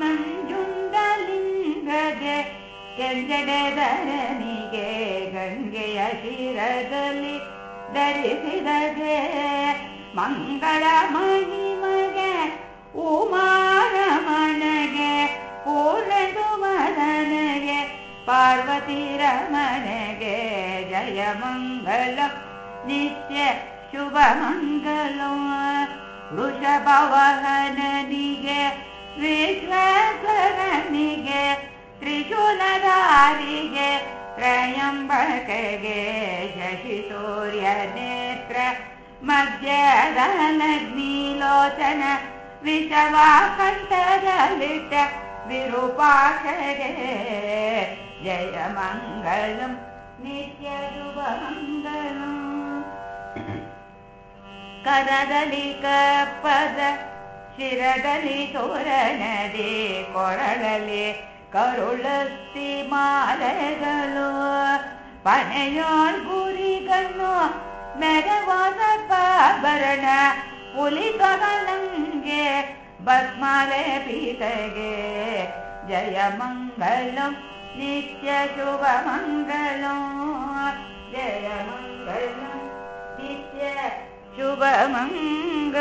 ನಂಜುಂಡಲಿಂಗಗೆ ಕೆಂಜಡೆದರನಿಗೆ ಗಂಗೆಯ ಶಿರದಲ್ಲಿ ಧರಿಸಿದಗೆ ಮಂಗಳ ಮಹಿಮಗೆ ಉಮಾರಮಣಗೆ ಪೂರ್ಣದು ಮದನಗೆ ಪಾರ್ವತಿ ರಮಣಗೆ ಜಯ ಮಂಗಲ ನಿತ್ಯ ಶುಭ ಮಂಗಲ ವೃಷಭವಹನನಿಗೆ ವಿಶ್ವೇಶ್ವರನಿಗೆ ತ್ರಿಶೂಲಧಾರಿಗೆ ತ್ರಯಂಬಕಗೆ ಶಶಿ ಸೂರ್ಯ ನೇತ್ರ ಮಧ್ಯದಲಗ್ನಿಲೋಚನ ವಿಷವಾ ಕಂಠದಲ್ಲಿಟ್ಟ ವಿರೂಪಾಕ್ಷಗೆ ಜಯ ಮಂಗಳಂ ನಿತ್ಯ ोर ने कोरले करु ಬಸ್ಮಾಲೆ मरवाभरणलि ಜಯ गे ನಿತ್ಯ ಶುಭ जयमङ्गलं ಜಯ शुभमङ्गलम् ನಿತ್ಯ ಶುಭ शुभमङ्ग